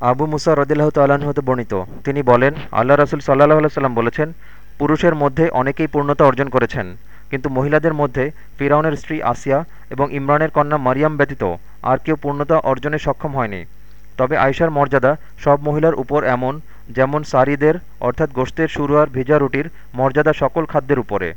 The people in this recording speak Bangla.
আবু মুসা রদিল্লাহ হতে বর্ণিত। তিনি বলেন, আল্লাহ রসুল সাল্লাহ সাল্লাম বলেছেন, পুরুষের মধ্যে অনেকেই পূর্ণতা অর্জন করেছেন, কিন্তু মহিলাদের মধ্যে ফিরাউনের স্ত্রী আসিয়া এবং ইমরানের কন্যা মারিয়াম ব্যতীত আর কেউ পূর্ণতা অর্জনে সক্ষম হয়নি। তবে আয়সার মর্যাদা সব মহিলার উপর এমন, যেমন সারিদের, অর্থাৎ গোস্তের শুরুয়ার ভিজা রুটির মর্যাদা সকল খাদ্যের উপরে।